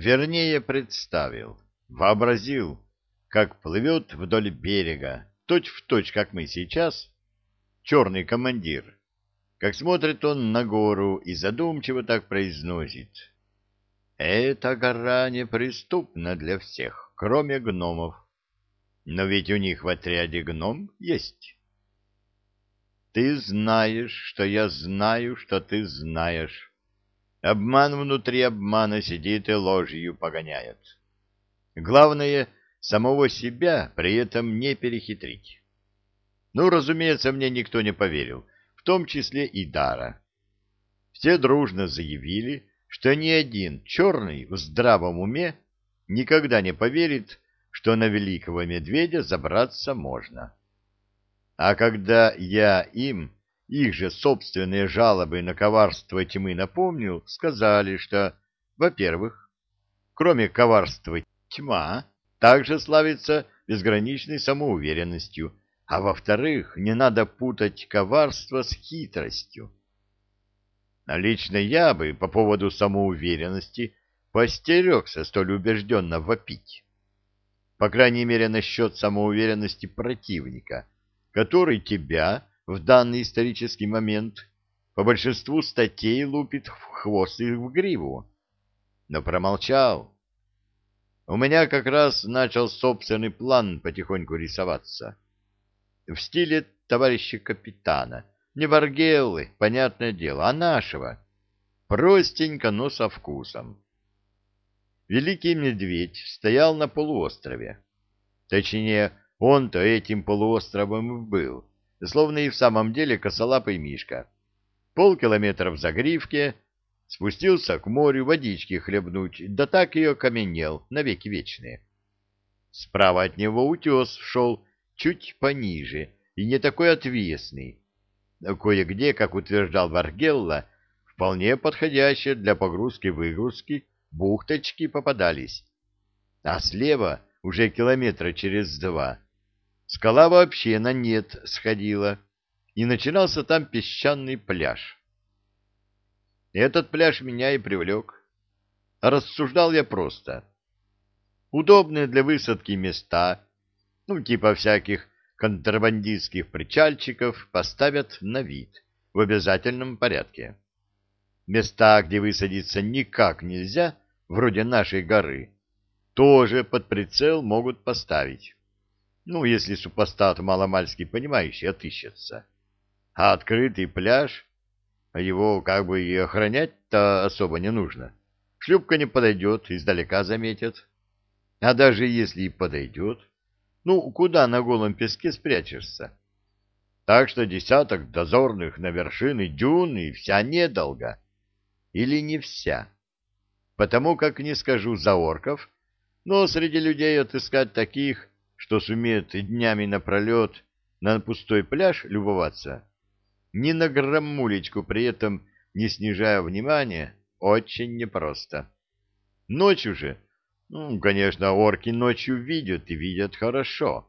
Вернее, представил, вообразил, как плывет вдоль берега, точь-в-точь, точь, как мы сейчас, черный командир, как смотрит он на гору и задумчиво так произносит. «Эта гора неприступна для всех, кроме гномов. Но ведь у них в отряде гном есть». «Ты знаешь, что я знаю, что ты знаешь». Обман внутри обмана сидит и ложью погоняет. Главное — самого себя при этом не перехитрить. Ну, разумеется, мне никто не поверил, в том числе и Дара. Все дружно заявили, что ни один черный в здравом уме никогда не поверит, что на великого медведя забраться можно. А когда я им их же собственные жалобы на коварство тьмы напомнил, сказали, что, во-первых, кроме коварства тьма также славится безграничной самоуверенностью, а во-вторых, не надо путать коварство с хитростью. А лично я бы по поводу самоуверенности постерегся столь убежденно вопить. По крайней мере, насчет самоуверенности противника, который тебя в данный исторический момент по большинству статей лупит в хвост и в гриву. Но промолчал, у меня как раз начал собственный план потихоньку рисоваться. В стиле товарища капитана. Не Варгеллы, понятное дело, а нашего. Простенько, но со вкусом. Великий медведь стоял на полуострове. Точнее, он-то этим полуостровом был, словно и в самом деле косолапый мишка. Полкилометра в загривке — спустился к морю водички хлебнуть, да так и окаменел навеки вечные. Справа от него утес шел чуть пониже и не такой отвесный. Кое-где, как утверждал Варгелла, вполне подходящие для погрузки-выгрузки бухточки попадались. А слева, уже километра через два, скала вообще на нет сходила, и начинался там песчаный пляж. Этот пляж меня и привлек. Рассуждал я просто. Удобные для высадки места, ну, типа всяких контрабандистских причальчиков, поставят на вид в обязательном порядке. Места, где высадиться никак нельзя, вроде нашей горы, тоже под прицел могут поставить. Ну, если супостат маломальски понимающий отыщется. А открытый пляж его как бы и охранять-то особо не нужно. Шлюпка не подойдет, издалека заметят. А даже если и подойдет, ну, куда на голом песке спрячешься? Так что десяток дозорных на вершины дюны вся недолга. Или не вся. Потому как не скажу за орков, но среди людей отыскать таких, что сумеют днями напролет на пустой пляж любоваться, ни на граммулечку при этом не снижая внимания, очень непросто. Ночью же, ну, конечно, орки ночью видят и видят хорошо.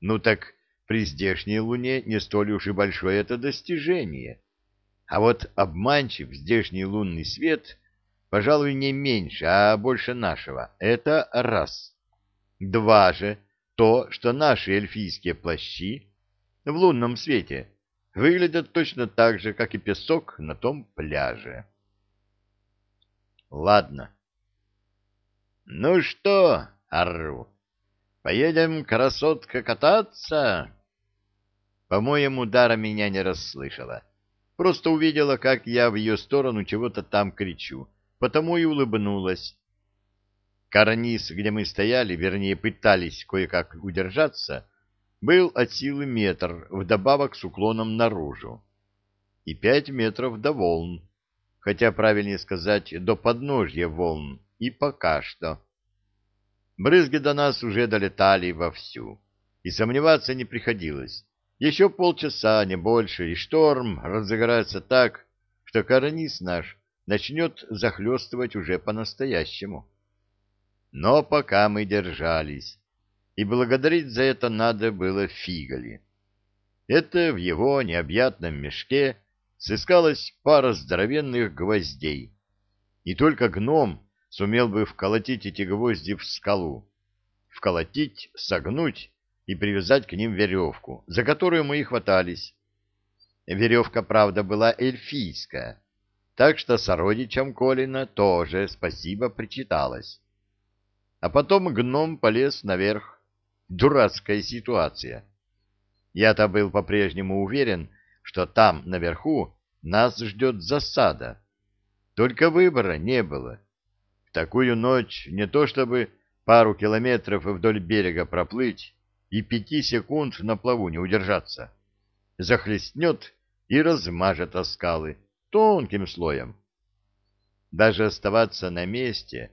Ну так при здешней луне не столь уж и большое это достижение. А вот обманчив здешний лунный свет, пожалуй, не меньше, а больше нашего. Это раз. Два же то, что наши эльфийские плащи в лунном свете — выглядят точно так же, как и песок на том пляже. Ладно. Ну что, Арру, поедем, красотка, кататься? По-моему, Дара меня не расслышала. Просто увидела, как я в ее сторону чего-то там кричу, потому и улыбнулась. Карниз, где мы стояли, вернее, пытались кое-как удержаться, был от силы метр, вдобавок с уклоном наружу, и пять метров до волн, хотя правильнее сказать до подножья волн, и пока что. Брызги до нас уже долетали вовсю, и сомневаться не приходилось. Еще полчаса, не больше, и шторм разыграется так, что карниз наш начнет захлестывать уже по-настоящему. Но пока мы держались, и благодарить за это надо было Фиголи. Это в его необъятном мешке сыскалась пара здоровенных гвоздей, и только гном сумел бы вколотить эти гвозди в скалу. Вколотить, согнуть и привязать к ним веревку, за которую мы и хватались. Веревка, правда, была эльфийская, так что сородичам Колина тоже спасибо причиталось. А потом гном полез наверх. Дурацкая ситуация. Я-то был по-прежнему уверен, что там, наверху, нас ждет засада. Только выбора не было. В такую ночь не то чтобы пару километров вдоль берега проплыть и пяти секунд на плаву не удержаться. Захлестнет и размажет о скалы тонким слоем. Даже оставаться на месте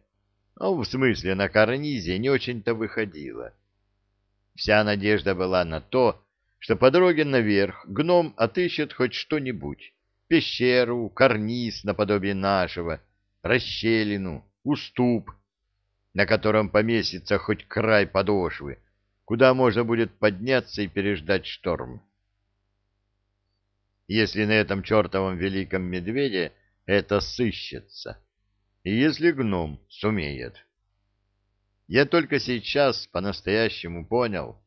ну, в смысле, на карнизе не очень-то выходило. Вся надежда была на то, что по дороге наверх гном отыщет хоть что-нибудь. Пещеру, карниз наподобие нашего, расщелину, уступ, на котором поместится хоть край подошвы, куда можно будет подняться и переждать шторм. Если на этом чертовом великом медведе это сыщется если гном сумеет. Я только сейчас по-настоящему понял,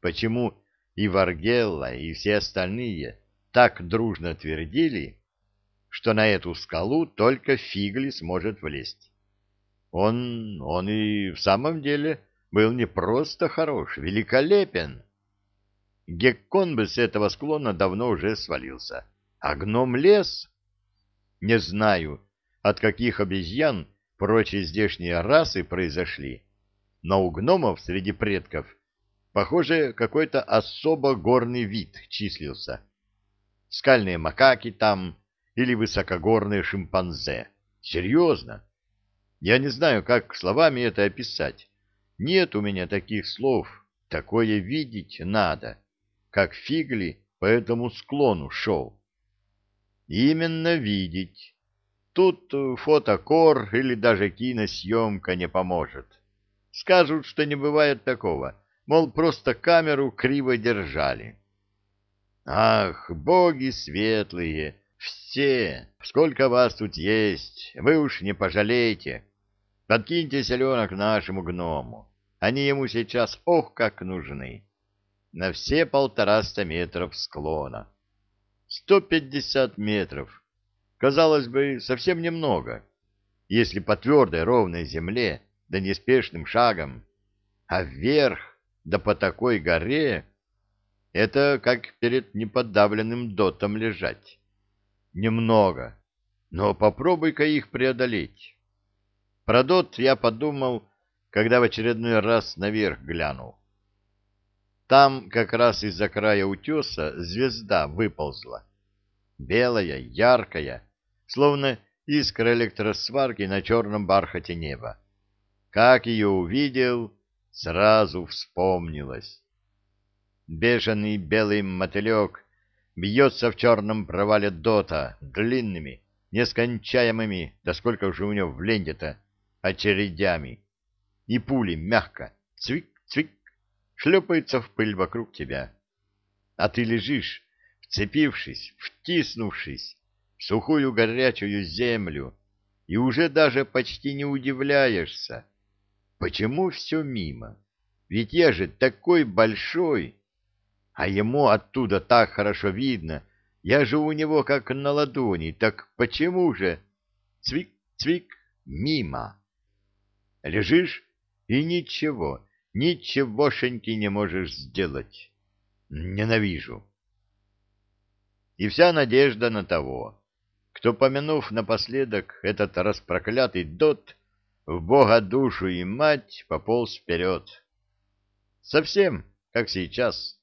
почему и Варгелла, и все остальные так дружно твердили, что на эту скалу только Фигли сможет влезть. Он, он и в самом деле был не просто хорош, великолепен. Геккон бы с этого склона давно уже свалился, а гном лес. Не знаю, от каких обезьян прочие здешние расы произошли, но у гномов среди предков, похоже, какой-то особо горный вид числился. Скальные макаки там или высокогорные шимпанзе. Серьезно? Я не знаю, как словами это описать. Нет у меня таких слов. Такое видеть надо. Как фигли по этому склону шел. Именно видеть Тут фотокор или даже киносъемка не поможет. Скажут, что не бывает такого, мол, просто камеру криво держали. Ах, боги светлые, все, сколько вас тут есть, вы уж не пожалеете. Подкиньте селенок нашему гному, они ему сейчас ох как нужны. На все полтораста метров склона. Сто пятьдесят метров Казалось бы, совсем немного, если по твердой ровной земле, да неспешным шагом, а вверх, да по такой горе, это как перед неподавленным дотом лежать. Немного, но попробуй-ка их преодолеть. Про дот я подумал, когда в очередной раз наверх глянул. Там как раз из-за края утеса звезда выползла. Белая, яркая, словно искра электросварки на черном бархате неба. Как ее увидел, сразу вспомнилось. Бешеный белый мотылек бьется в черном провале дота длинными, нескончаемыми, да сколько же у него в ленте-то, очередями. И пули мягко, цвик-цвик, шлепаются в пыль вокруг тебя. А ты лежишь, вцепившись, втиснувшись, сухую горячую землю и уже даже почти не удивляешься, почему все мимо. Ведь я же такой большой, а ему оттуда так хорошо видно, я же у него как на ладони, так почему же цвик-цвик мимо? Лежишь и ничего, ничегошеньки не можешь сделать. Ненавижу. И вся надежда на того, кто, помянув напоследок этот распроклятый дот, в бога душу и мать пополз вперед. Совсем, как сейчас.